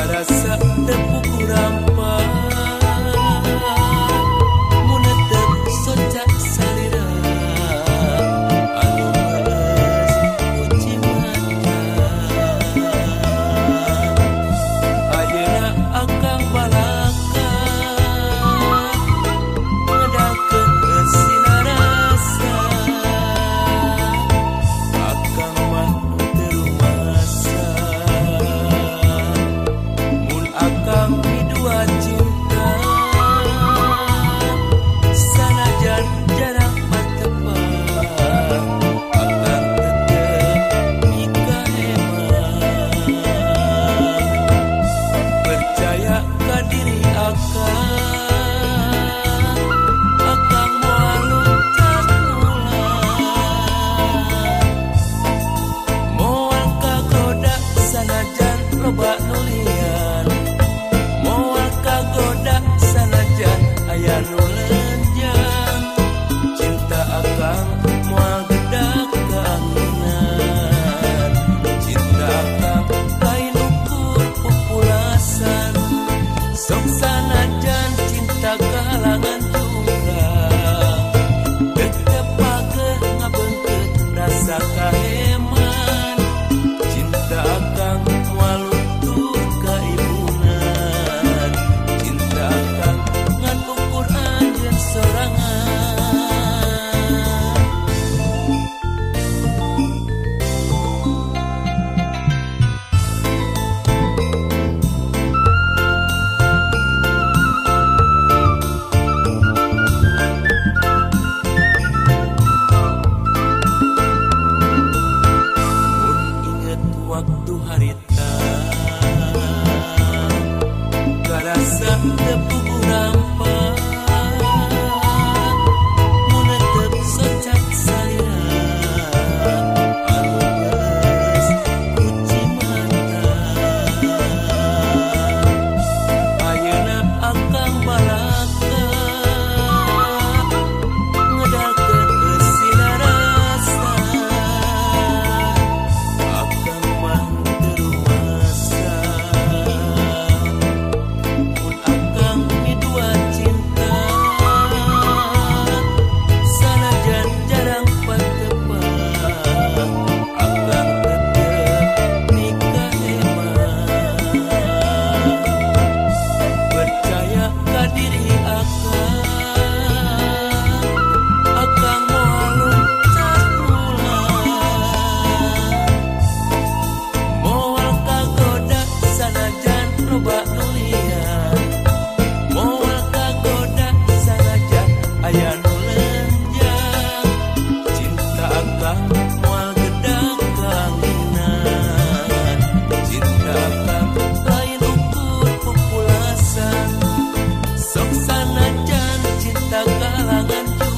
para kita garasam tepung Santo.